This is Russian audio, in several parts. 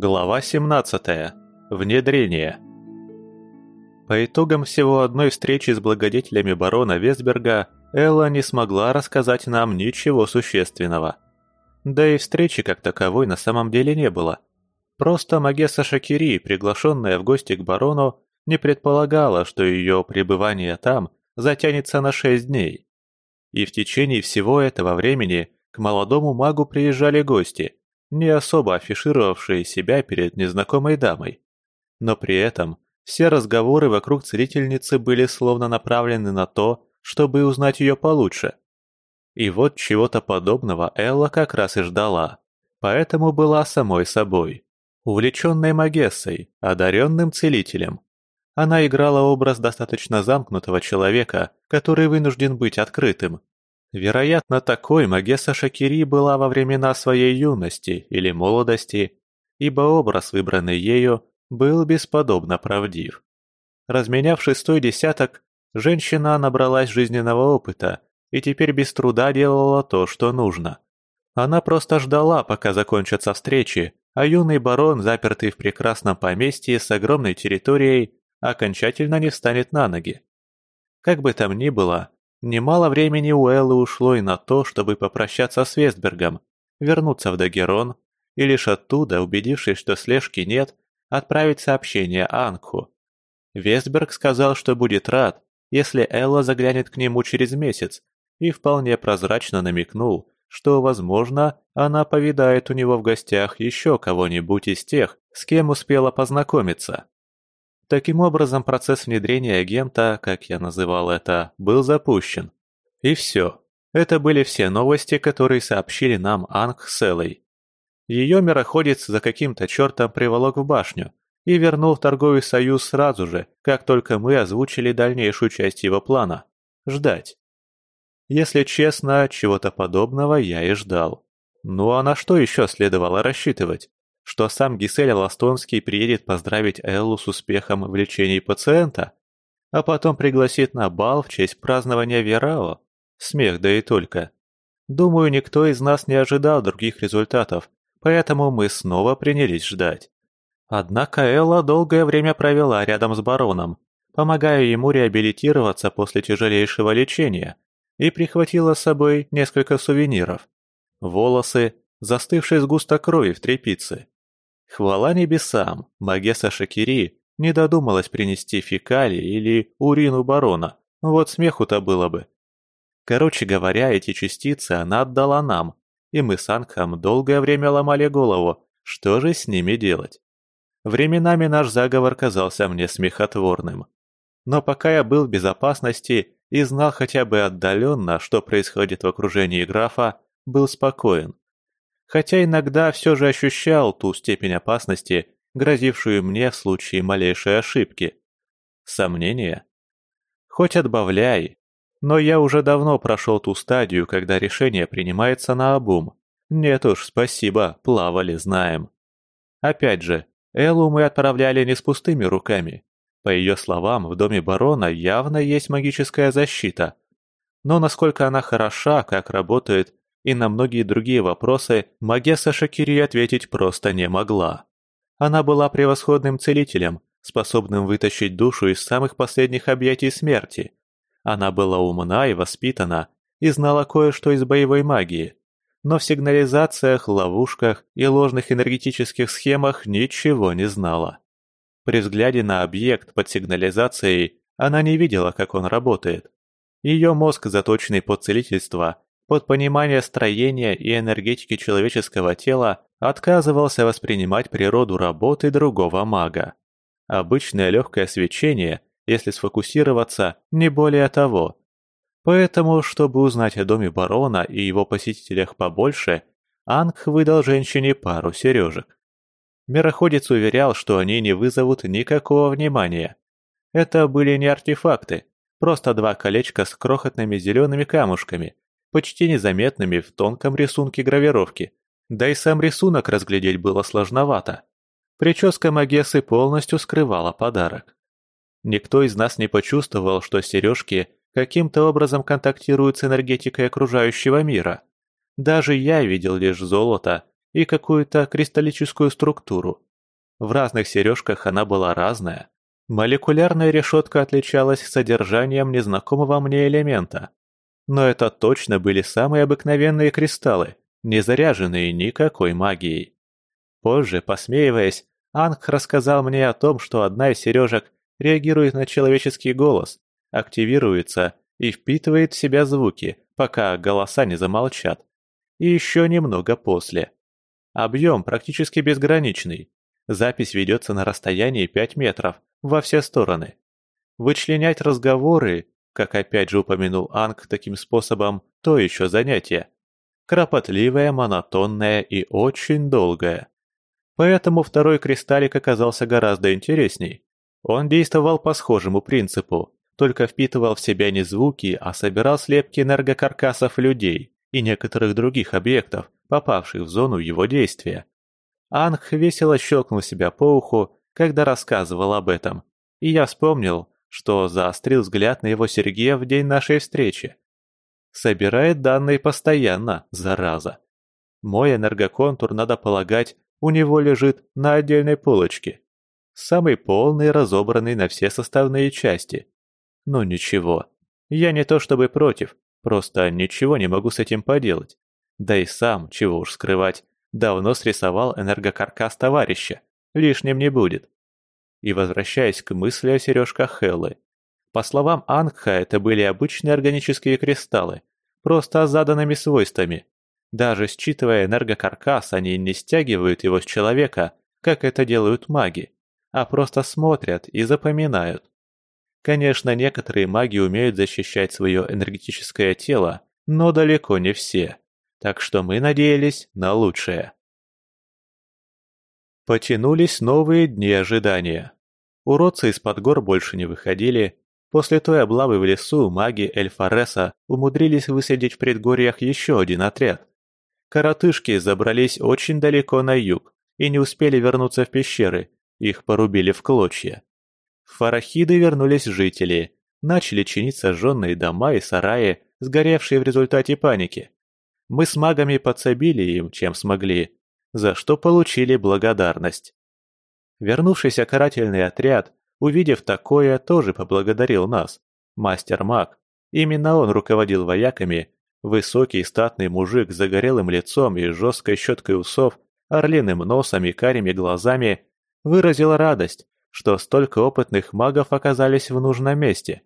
Глава 17. Внедрение. По итогам всего одной встречи с благодетелями барона Вестберга, Элла не смогла рассказать нам ничего существенного. Да и встречи как таковой на самом деле не было. Просто Магесса Шакири, приглашенная в гости к барону, не предполагала, что ее пребывание там затянется на шесть дней. И в течение всего этого времени к молодому магу приезжали гости, не особо афишировавшие себя перед незнакомой дамой. Но при этом все разговоры вокруг целительницы были словно направлены на то, чтобы узнать ее получше. И вот чего-то подобного Элла как раз и ждала, поэтому была самой собой, увлеченной магессой, одаренным целителем. Она играла образ достаточно замкнутого человека, который вынужден быть открытым, Вероятно, такой Магесса Шакири была во времена своей юности или молодости, ибо образ, выбранный ею, был бесподобно правдив. Разменяв шестой десяток, женщина набралась жизненного опыта и теперь без труда делала то, что нужно. Она просто ждала, пока закончатся встречи, а юный барон, запертый в прекрасном поместье с огромной территорией, окончательно не встанет на ноги. Как бы там ни было, Немало времени у Эллы ушло и на то, чтобы попрощаться с Вестбергом, вернуться в Дагерон и лишь оттуда, убедившись, что слежки нет, отправить сообщение Анху. Вестберг сказал, что будет рад, если Элла заглянет к нему через месяц, и вполне прозрачно намекнул, что, возможно, она повидает у него в гостях еще кого-нибудь из тех, с кем успела познакомиться. Таким образом, процесс внедрения агента, как я называл это, был запущен. И все. Это были все новости, которые сообщили нам Анг с Элой. Ее мироходец за каким-то чертом приволок в башню и вернул в торговый союз сразу же, как только мы озвучили дальнейшую часть его плана. Ждать. Если честно, чего-то подобного я и ждал. Ну а на что еще следовало рассчитывать? Что сам Гисель Ластонский приедет поздравить Эллу с успехом в лечении пациента, а потом пригласит на бал в честь празднования Верао. Смех да и только. Думаю, никто из нас не ожидал других результатов, поэтому мы снова принялись ждать. Однако Элла долгое время провела рядом с бароном, помогая ему реабилитироваться после тяжелейшего лечения, и прихватила с собой несколько сувениров. Волосы, застывший сгусток крови в тряпице, Хвала небесам, Магеса Шакири не додумалась принести фекалии или урину барона, вот смеху-то было бы. Короче говоря, эти частицы она отдала нам, и мы с Ангхом долгое время ломали голову, что же с ними делать. Временами наш заговор казался мне смехотворным. Но пока я был в безопасности и знал хотя бы отдаленно, что происходит в окружении графа, был спокоен хотя иногда все же ощущал ту степень опасности, грозившую мне в случае малейшей ошибки. Сомнения? Хоть отбавляй, но я уже давно прошел ту стадию, когда решение принимается на обум. Нет уж, спасибо, плавали, знаем. Опять же, Эллу мы отправляли не с пустыми руками. По ее словам, в доме барона явно есть магическая защита. Но насколько она хороша, как работает, и на многие другие вопросы Магесса Шакири ответить просто не могла. Она была превосходным целителем, способным вытащить душу из самых последних объятий смерти. Она была умна и воспитана, и знала кое-что из боевой магии. Но в сигнализациях, ловушках и ложных энергетических схемах ничего не знала. При взгляде на объект под сигнализацией она не видела, как он работает. Ее мозг, заточенный под целительство, под понимание строения и энергетики человеческого тела отказывался воспринимать природу работы другого мага. Обычное легкое свечение, если сфокусироваться, не более того. Поэтому, чтобы узнать о доме барона и его посетителях побольше, Анг выдал женщине пару сережек. Мироходец уверял, что они не вызовут никакого внимания. Это были не артефакты, просто два колечка с крохотными зелеными камушками, почти незаметными в тонком рисунке гравировки. Да и сам рисунок разглядеть было сложновато. Прическа Магессы полностью скрывала подарок. Никто из нас не почувствовал, что сережки каким-то образом контактируют с энергетикой окружающего мира. Даже я видел лишь золото и какую-то кристаллическую структуру, В разных сережках она была разная. Молекулярная решетка отличалась содержанием незнакомого мне элемента. Но это точно были самые обыкновенные кристаллы, не заряженные никакой магией. Позже, посмеиваясь, Анг рассказал мне о том, что одна из сережек реагирует на человеческий голос, активируется и впитывает в себя звуки, пока голоса не замолчат. И еще немного после. Объем практически безграничный. Запись ведется на расстоянии 5 метров, во все стороны. Вычленять разговоры, как опять же упомянул Анг таким способом, то еще занятие. Кропотливое, монотонное и очень долгое. Поэтому второй кристаллик оказался гораздо интересней. Он действовал по схожему принципу, только впитывал в себя не звуки, а собирал слепки энергокаркасов людей и некоторых других объектов, попавших в зону его действия. Анг весело щелкнул себя по уху, когда рассказывал об этом, и я вспомнил, что заострил взгляд на его Сергея в день нашей встречи. Собирает данные постоянно, зараза. Мой энергоконтур, надо полагать, у него лежит на отдельной полочке. Самый полный, разобранный на все составные части. Но ничего. Я не то чтобы против, просто ничего не могу с этим поделать. Да и сам, чего уж скрывать, давно срисовал энергокаркас товарища. Лишним не будет. И возвращаясь к мысли о сережках Хеллы. По словам Ангха, это были обычные органические кристаллы, просто с заданными свойствами, даже считывая энергокаркас, они не стягивают его с человека, как это делают маги, а просто смотрят и запоминают. Конечно, некоторые маги умеют защищать свое энергетическое тело, но далеко не все. Так что мы надеялись на лучшее. Потянулись новые дни ожидания. Уродцы из-под гор больше не выходили. После той облавы в лесу маги Эльфареса умудрились высадить в предгорьях еще один отряд. Коротышки забрались очень далеко на юг и не успели вернуться в пещеры, их порубили в клочья. В Фарахиды вернулись жители, начали чинить сожженные дома и сараи, сгоревшие в результате паники. Мы с магами подсобили им, чем смогли, за что получили благодарность. Вернувшийся карательный отряд, увидев такое, тоже поблагодарил нас. Мастер-маг. Именно он руководил вояками Высокий статный мужик с загорелым лицом и жесткой щеткой усов, орлиным носом и карими глазами выразил радость, что столько опытных магов оказались в нужном месте.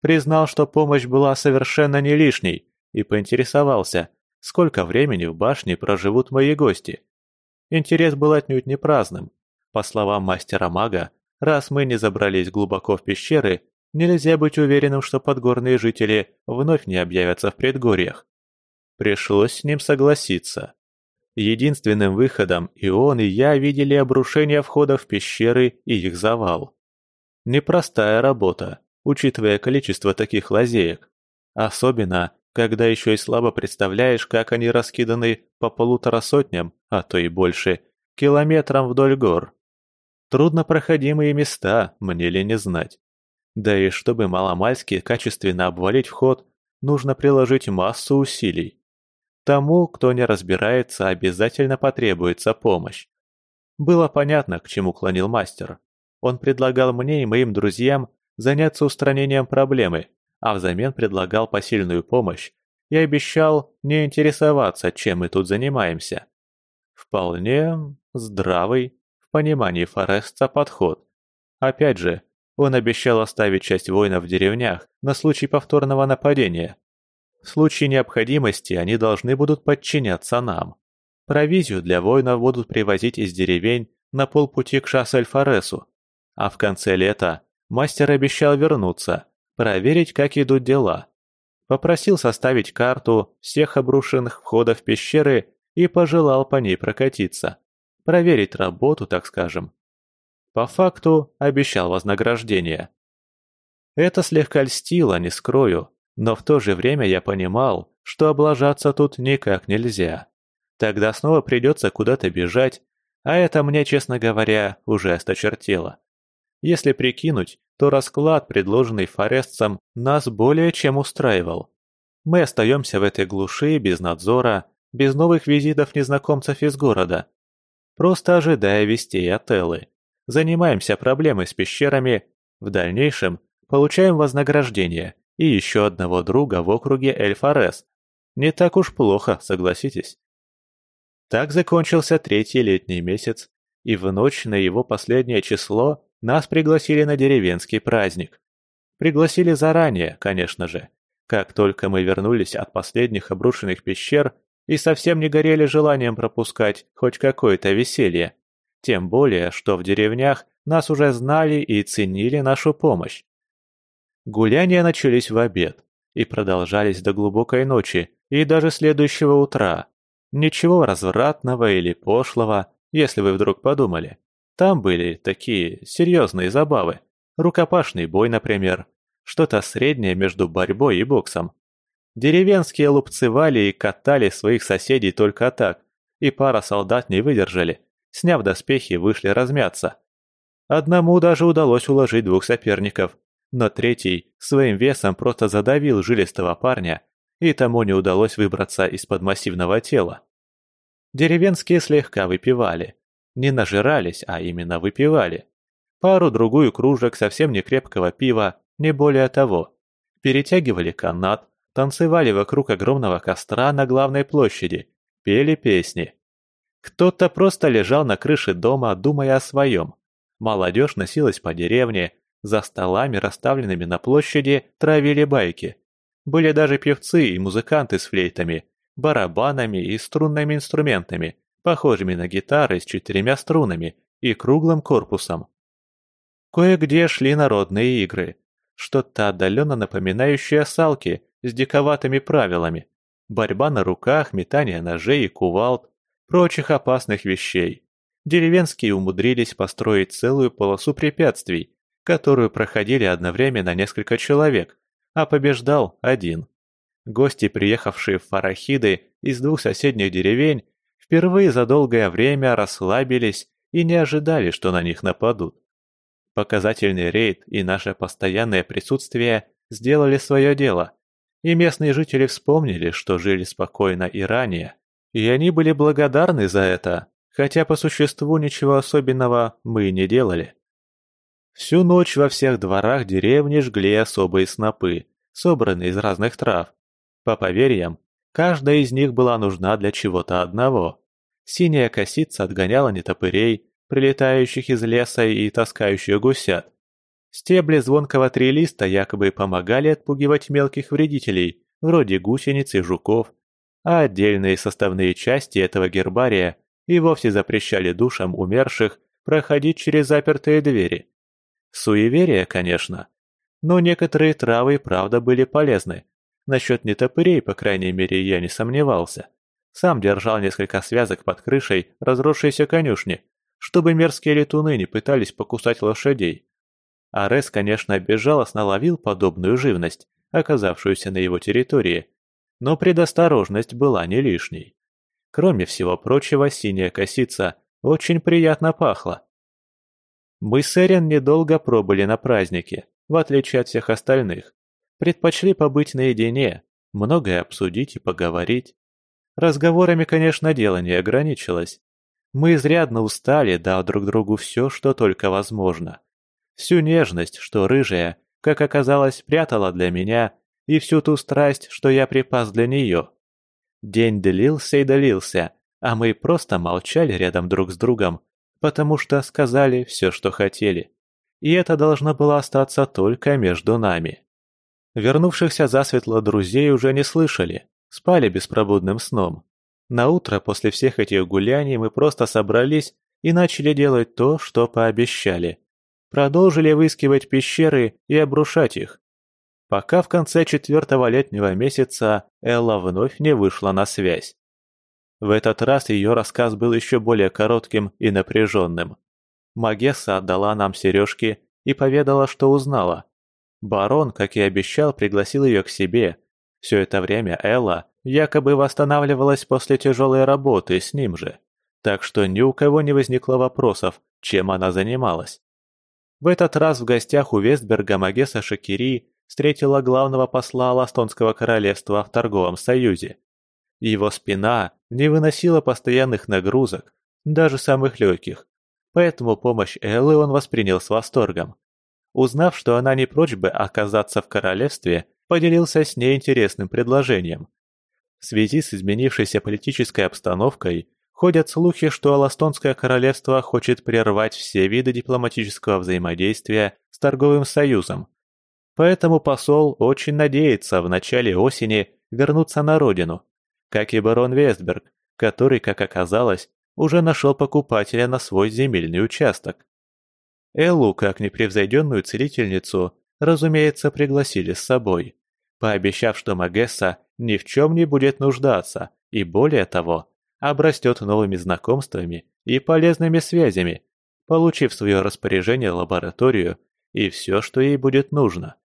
Признал, что помощь была совершенно не лишней, и поинтересовался, сколько времени в башне проживут мои гости. Интерес был отнюдь не праздным. По словам мастера-мага, раз мы не забрались глубоко в пещеры, Нельзя быть уверенным, что подгорные жители вновь не объявятся в предгорьях. Пришлось с ним согласиться. Единственным выходом и он, и я видели обрушение входа в пещеры и их завал. Непростая работа, учитывая количество таких лазеек. Особенно, когда еще и слабо представляешь, как они раскиданы по полутора сотням, а то и больше, километрам вдоль гор. Труднопроходимые места, мне ли не знать. Да и чтобы маломальски качественно обвалить вход, нужно приложить массу усилий. Тому, кто не разбирается, обязательно потребуется помощь. Было понятно, к чему клонил мастер. Он предлагал мне и моим друзьям заняться устранением проблемы, а взамен предлагал посильную помощь и обещал не интересоваться, чем мы тут занимаемся. Вполне здравый, в понимании Форестца, подход. Опять же, он обещал оставить часть воинов в деревнях на случай повторного нападения. В случае необходимости они должны будут подчиняться нам. Провизию для воинов будут привозить из деревень на полпути к Шассель-Форесу. А в конце лета мастер обещал вернуться, проверить, как идут дела. Попросил составить карту всех обрушенных входов пещеры и пожелал по ней прокатиться. Проверить работу, так скажем. По факту обещал вознаграждение. Это слегка льстило, не скрою, но в то же время я понимал, что облажаться тут никак нельзя. Тогда снова придется куда-то бежать, а это мне, честно говоря, уже осточертело. Если прикинуть, то расклад, предложенный Форестцем, нас более чем устраивал. Мы остаемся в этой глуши без надзора, без новых визитов незнакомцев из города. просто ожидая вестей от Эллы. Занимаемся проблемой с пещерами, в дальнейшем получаем вознаграждение и еще одного друга в округе Эльфарес. Не так уж плохо, согласитесь. Так закончился третий летний месяц, и в ночь на его последнее число нас пригласили на деревенский праздник. Пригласили заранее, конечно же, как только мы вернулись от последних обрушенных пещер и совсем не горели желанием пропускать хоть какое-то веселье. Тем более, что в деревнях нас уже знали и ценили нашу помощь. Гуляния начались в обед и продолжались до глубокой ночи и даже следующего утра. Ничего развратного или пошлого, если вы вдруг подумали. Там были такие серьезные забавы. Рукопашный бой, например. Что-то среднее между борьбой и боксом. Деревенские лупцевали и катали своих соседей только так, и пара солдат не выдержали. Сняв доспехи, вышли размяться. Одному даже удалось уложить двух соперников, но третий своим весом просто задавил жилистого парня, и тому не удалось выбраться из-под массивного тела. Деревенские слегка выпивали. Не нажирались, а именно выпивали. Пару-другую кружек совсем не крепкого пива, не более того. Перетягивали канат, танцевали вокруг огромного костра на главной площади, пели песни. Кто-то просто лежал на крыше дома, думая о своем. Молодежь носилась по деревне, за столами, расставленными на площади, травили байки. Были даже певцы и музыканты с флейтами, барабанами и струнными инструментами, похожими на гитары с четырьмя струнами и круглым корпусом. Кое-где шли народные игры, что-то отдаленно напоминающее салки с диковатыми правилами, борьба на руках, метание ножей и кувалд, прочих опасных вещей. Деревенские умудрились построить целую полосу препятствий, которую проходили одновременно несколько человек, а побеждал один. Гости, приехавшие в Фарахиды из двух соседних деревень, впервые за долгое время расслабились и не ожидали, что на них нападут. Показательный рейд и наше постоянное присутствие сделали свое дело, и местные жители вспомнили, что жили спокойно и ранее, и они были благодарны за это, хотя по существу ничего особенного мы не делали. Всю ночь во всех дворах деревни жгли особые снопы, собранные из разных трав. По поверьям, каждая из них была нужна для чего-то одного. Синяя косица отгоняла нетопырей, прилетающих из леса и таскающих гусят. Стебли звонкого трилиста якобы помогали отпугивать мелких вредителей, вроде гусениц и жуков, а отдельные составные части этого гербария и вовсе запрещали душам умерших проходить через запертые двери. Суеверие, конечно, но некоторые травы правда были полезны. Насчет нетопырей, по крайней мере, я не сомневался. Сам держал несколько связок под крышей разросшейся конюшни, чтобы мерзкие летуны не пытались покусать лошадей. Арес, конечно, безжалостно ловил подобную живность, оказавшуюся на его территории, но предосторожность была не лишней. Кроме всего прочего, синяя косица очень приятно пахла. Мы с Эрин недолго пробыли на празднике, в отличие от всех остальных. Предпочли побыть наедине, многое обсудить и поговорить. Разговорами, конечно, дело не ограничилось. Мы изрядно устали, дав друг другу все, что только возможно. Всю нежность, что рыжая, как оказалось, прятала для меня, и всю ту страсть, что я припас для нее. День длился и длился, а мы просто молчали рядом друг с другом, потому что сказали все, что хотели. И это должно было остаться только между нами. Вернувшихся засветло друзей уже не слышали, спали беспробудным сном. На утро после всех этих гуляний мы просто собрались и начали делать то, что пообещали. Продолжили выискивать пещеры и обрушать их. Пока в конце четвертого летнего месяца Элла вновь не вышла на связь. В этот раз ее рассказ был еще более коротким и напряженным. Магесса отдала нам сережки и поведала, что узнала. Барон, как и обещал, пригласил ее к себе. Все это время Элла якобы восстанавливалась после тяжелой работы с ним же. Так что ни у кого не возникло вопросов, чем она занималась. В этот раз в гостях у Вестберга Магесса Шакири встретила главного посла Аластонского королевства в торговом союзе. Его спина не выносила постоянных нагрузок, даже самых легких, поэтому помощь Эллы он воспринял с восторгом. Узнав, что она не прочь бы оказаться в королевстве, поделился с ней интересным предложением. В связи с изменившейся политической обстановкой ходят слухи, что Аластонское королевство хочет прервать все виды дипломатического взаимодействия с торговым союзом. Поэтому посол очень надеется в начале осени вернуться на родину, как и барон Вестберг, который, как оказалось, уже нашел покупателя на свой земельный участок. Эллу, как непревзойденную целительницу, разумеется, пригласили с собой, пообещав, что Магесса ни в чем не будет нуждаться и, более того, обрастет новыми знакомствами и полезными связями, получив в свое распоряжение лабораторию и все, что ей будет нужно.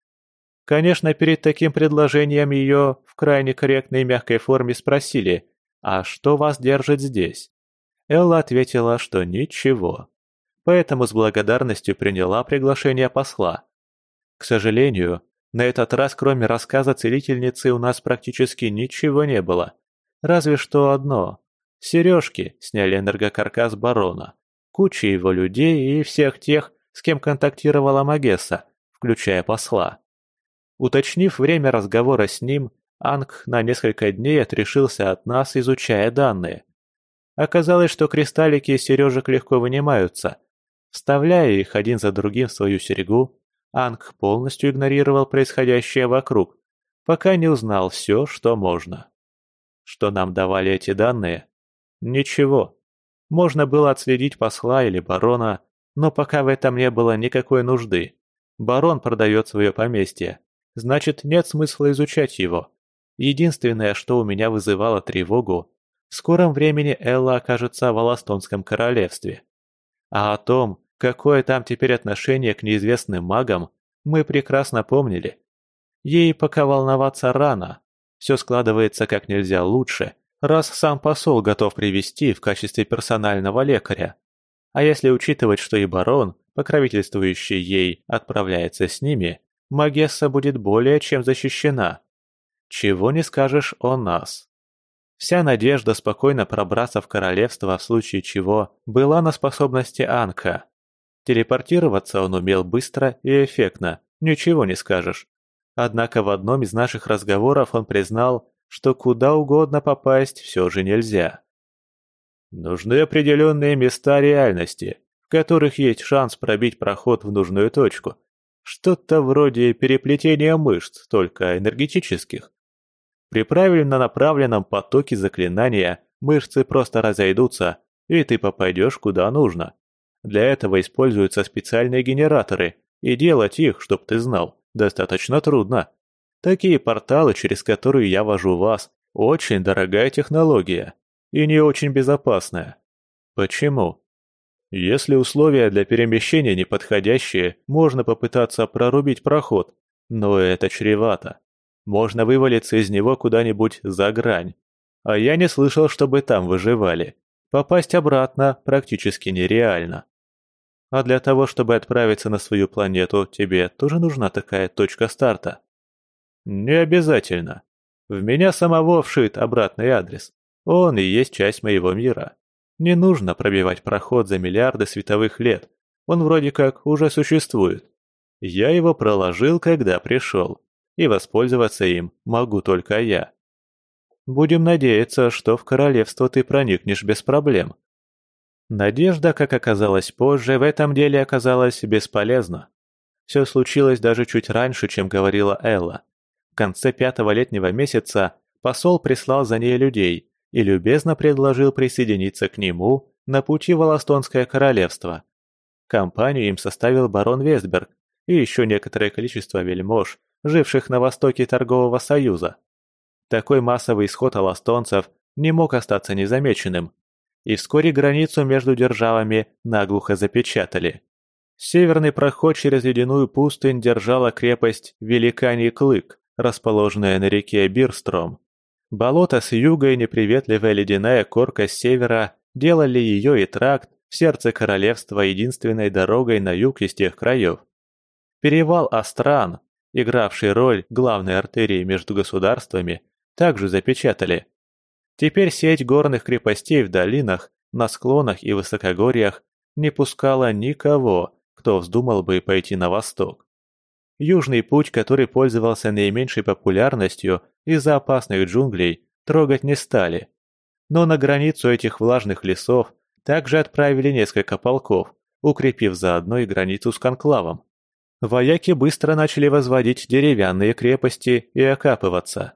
Конечно, перед таким предложением ее в крайне корректной и мягкой форме спросили, а что вас держит здесь? Элла ответила, что ничего. Поэтому с благодарностью приняла приглашение посла. К сожалению, на этот раз кроме рассказа целительницы у нас практически ничего не было. Разве что одно. Сережки сняли энергокаркас барона. Куча его людей и всех тех, с кем контактировала Магесса, включая посла. Уточнив время разговора с ним, Анг на несколько дней отрешился от нас, изучая данные. Оказалось, что кристаллики из сережек легко вынимаются. Вставляя их один за другим в свою серьгу, Анг полностью игнорировал происходящее вокруг, пока не узнал все, что можно. Что нам давали эти данные? Ничего. Можно было отследить посла или барона, но пока в этом не было никакой нужды. Барон продает свое поместье, значит нет смысла изучать его. Единственное, что у меня вызывало тревогу, в скором времени Элла окажется в Аластонском королевстве. А о том, какое там теперь отношение к неизвестным магам, мы прекрасно помнили. Ей пока волноваться рано. Все складывается как нельзя лучше, раз сам посол готов привести в качестве персонального лекаря. А если учитывать, что и барон, покровительствующий ей, отправляется с ними, Магесса будет более чем защищена. Чего не скажешь о нас. Вся надежда спокойно пробраться в королевство в случае чего была на способности Анка. Телепортироваться он умел быстро и эффектно, ничего не скажешь. Однако в одном из наших разговоров он признал, что куда угодно попасть все же нельзя. Нужны определенные места реальности, в которых есть шанс пробить проход в нужную точку. Что-то вроде переплетения мышц, только энергетических. При правильно направленном потоке заклинания мышцы просто разойдутся, и ты попадешь куда нужно. Для этого используются специальные генераторы, и делать их, чтоб ты знал, достаточно трудно. Такие порталы, через которые я вожу вас, очень дорогая технология и не очень безопасная. Почему? Если условия для перемещения неподходящие, можно попытаться прорубить проход, но это чревато. Можно вывалиться из него куда-нибудь за грань. А я не слышал, чтобы там выживали. Попасть обратно практически нереально. А для того, чтобы отправиться на свою планету, тебе тоже нужна такая точка старта? Не обязательно. В меня самого вшит обратный адрес. Он и есть часть моего мира. Не нужно пробивать проход за миллиарды световых лет. Он вроде как уже существует. Я его проложил, когда пришел и воспользоваться им могу только я. Будем надеяться, что в королевство ты проникнешь без проблем. Надежда, как оказалось позже, в этом деле оказалась бесполезна. Все случилось даже чуть раньше, чем говорила Элла. В конце пятого летнего месяца посол прислал за ней людей и любезно предложил присоединиться к нему на пути в Аластонское королевство. Компанию им составил барон Вестберг и еще некоторое количество вельмож, живших на востоке торгового союза. Такой массовый исход аластонцев не мог остаться незамеченным, и вскоре границу между державами наглухо запечатали. Северный проход через ледяную пустынь держала крепость Великаний Клык, расположенная на реке Бирстром. Болото с юга и неприветливая ледяная корка с севера делали ее и тракт в сердце королевства единственной дорогой на юг из тех краев. Перевал Астран, игравший роль главной артерии между государствами, также запечатали. Теперь сеть горных крепостей в долинах на склонах и высокогорьях не пускала никого, кто вздумал бы пойти на восток. Южный путь, который пользовался наименьшей популярностью из-за опасных джунглей, трогать не стали. Но на границу этих влажных лесов также отправили несколько полков, укрепив заодно и границу с конклавом. Вояки быстро начали возводить деревянные крепости и окапываться.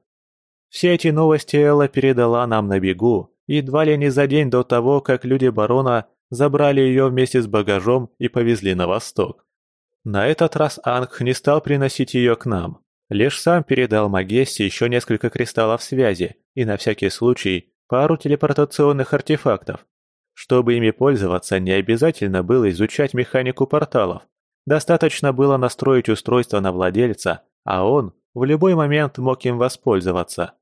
Все эти новости Элла передала нам на бегу, едва ли не за день до того, как люди барона забрали ее вместе с багажом и повезли на восток. На этот раз Анг не стал приносить ее к нам, лишь сам передал Магессе еще несколько кристаллов связи и на всякий случай пару телепортационных артефактов. Чтобы ими пользоваться, не обязательно было изучать механику порталов. Достаточно было настроить устройство на владельца, а он в любой момент мог им воспользоваться.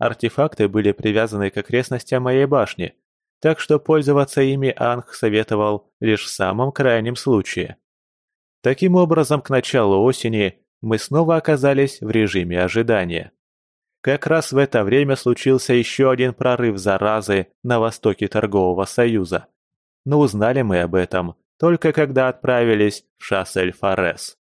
Артефакты были привязаны к окрестностям моей башни, так что пользоваться ими Анг советовал лишь в самом крайнем случае. Таким образом, к началу осени мы снова оказались в режиме ожидания. Как раз в это время случился еще один прорыв заразы на востоке торгового союза. Но узнали мы об этом только когда отправились в Шассель-Форес.